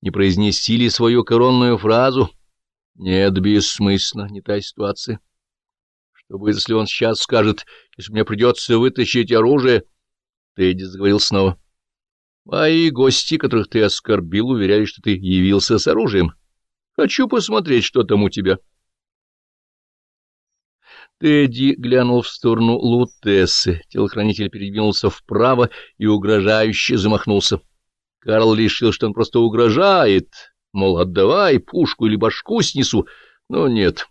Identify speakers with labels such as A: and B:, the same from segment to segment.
A: не произнести ли свою коронную фразу? Нет, бессмысленно, не та ситуация. Что будет, если он сейчас скажет, если мне придется вытащить оружие? Тедди заговорил снова. Мои гости, которых ты оскорбил, уверяли, что ты явился с оружием. Хочу посмотреть, что там у тебя. Тедди глянул в сторону Лутессы. Телохранитель передвинулся вправо и угрожающе замахнулся. Карл решил, что он просто угрожает, мол, отдавай пушку или башку снесу. Но нет.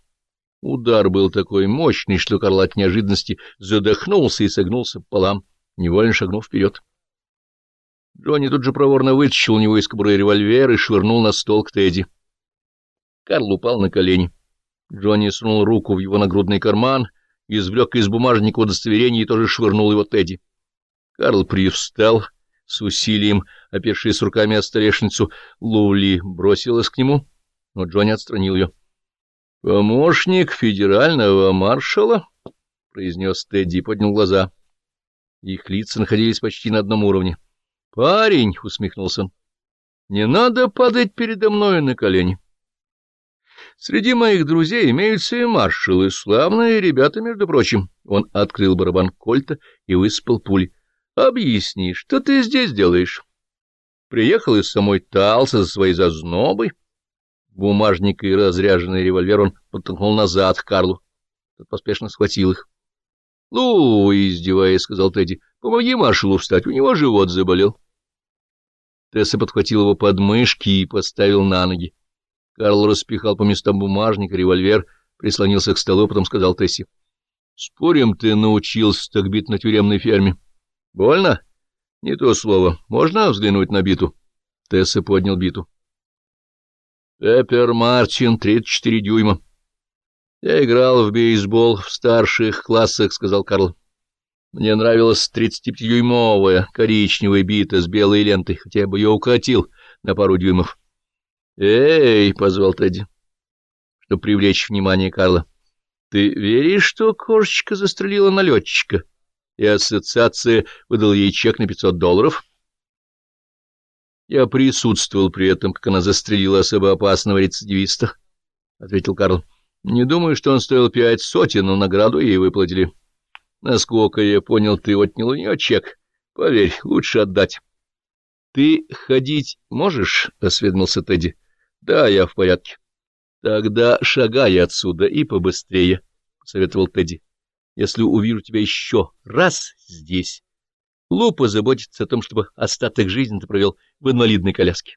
A: Удар был такой мощный, что Карл от неожиданности задохнулся и согнулся пополам, невольно шагнув вперед. Джонни тут же проворно вытащил у него из кобуры револьвер и швырнул на стол к Тедди. Карл упал на колени. Джонни сунул руку в его нагрудный карман, извлек из бумажника удостоверение и тоже швырнул его Тедди. Карл привстал, с усилием, опершись руками о столешницу. Лули бросилась к нему, но Джонни отстранил ее. — Помощник федерального маршала? — произнес Тедди и поднял глаза. Их лица находились почти на одном уровне. — Парень, — усмехнулся он, — не надо падать передо мной на колени. Среди моих друзей имеются и маршалы, славные ребята, между прочим. Он открыл барабан кольта и высыпал пули. — Объясни, что ты здесь делаешь? Приехал из самой Талса за своей зазнобой. Бумажник и разряженный револьвер он подтолкнул назад к Карлу. Тот поспешно схватил их. — Ну, издеваясь, — сказал Тедди, — помоги маршалу встать, у него живот заболел. Тесса подхватил его под мышки и поставил на ноги. Карл распихал по местам бумажник, револьвер, прислонился к столу, потом сказал Тесси. — Спорим, ты научился так бить на тюремной ферме? — Больно? — Не то слово. Можно взглянуть на биту? Тесса поднял биту. — Пеппер Мартин, 34 дюйма. — Я играл в бейсбол в старших классах, — сказал Карл. Мне нравилась 35-дюймовая коричневая бита с белой лентой, хотя бы ее укоротил на пару дюймов. «Эй!» — позвал Тедди, чтобы привлечь внимание Карла. «Ты веришь, что кошечка застрелила налетчика, и ассоциация выдала ей чек на пятьсот долларов?» «Я присутствовал при этом, как она застрелила особо опасного рецидивиста», — ответил Карл. «Не думаю, что он стоил пять сотен, но награду ей выплатили. Насколько я понял, ты отнял у нее чек. Поверь, лучше отдать». «Ты ходить можешь?» — осведомился Тедди. — Да, я в порядке. — Тогда шагай отсюда и побыстрее, — посоветовал Тедди. — Если увижу тебя еще раз здесь, Лу позаботится о том, чтобы остаток жизни ты провел в инвалидной коляске.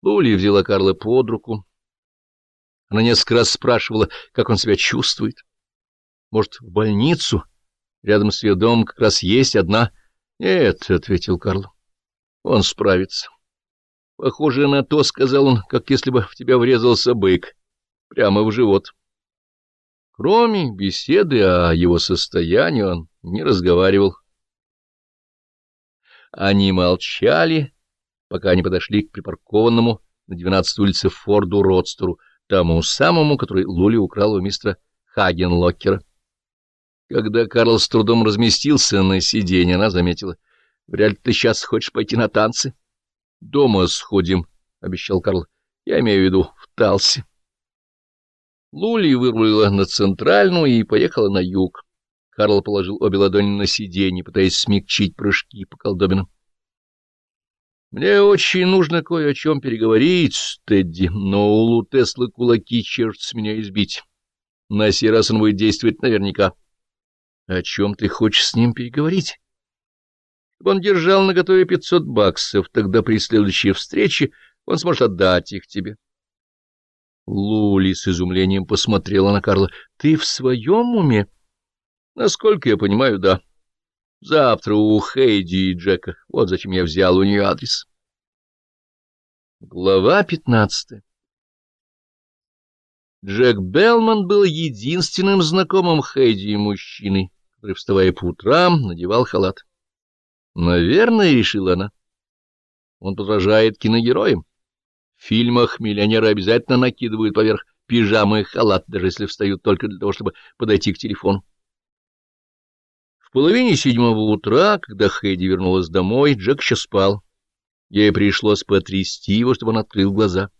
A: Лули взяла Карла под руку. Она несколько раз спрашивала, как он себя чувствует. Может, в больницу? Рядом с ее домом как раз есть одна... — Нет, — ответил Карл, — он справится. — Похоже на то, — сказал он, — как если бы в тебя врезался бык. Прямо в живот. Кроме беседы о его состоянии он не разговаривал. Они молчали, пока они подошли к припаркованному на 12 улице Форду Родстеру, тому самому, который Лули украл у мистера Хагенлокера. Когда Карл с трудом разместился на сиденье, она заметила, — Вряд ли ты сейчас хочешь пойти на танцы? —— Дома сходим, — обещал Карл. — Я имею в виду в Талсе. Лули вырулила на центральную и поехала на юг. Карл положил обе ладони на сиденье, пытаясь смягчить прыжки по колдобинам. — Мне очень нужно кое о чем переговорить с Тедди, но у Лу Теслы кулаки черт с меня избить. На сей раз он будет действовать наверняка. — О чем ты хочешь с ним переговорить? Он держал на готове пятьсот баксов, тогда при следующей встрече он сможет отдать их тебе. Лули с изумлением посмотрела на Карла. — Ты в своем уме? — Насколько я понимаю, да. Завтра у Хейди и Джека. Вот зачем я взял у нее адрес. Глава пятнадцатая Джек Белман был единственным знакомым Хейди и мужчиной, который, вставая по утрам, надевал халат. Наверное, решила она. Он подражает киногероям. В фильмах миллионеры обязательно накидывают поверх пижамы и халат, даже если встают только для того, чтобы подойти к телефону. В половине седьмого утра, когда Хэдди вернулась домой, Джек еще спал. Ей пришлось потрясти его, чтобы он открыл глаза.